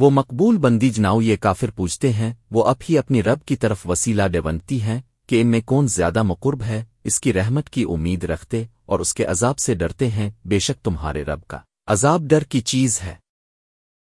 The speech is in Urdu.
وہ مقبول بندی جناؤ یہ کافر پوچھتے ہیں، وہ اب ہی اپنی رب کی طرف وسیلہ ڈبنتی ہیں کہ ان میں کون زیادہ مقرب ہے، اس کی رحمت کی امید رکھتے اور اس کے عذاب سے ڈرتے ہیں، بے شک تمہارے رب کا عذاب ڈر کی چیز ہے۔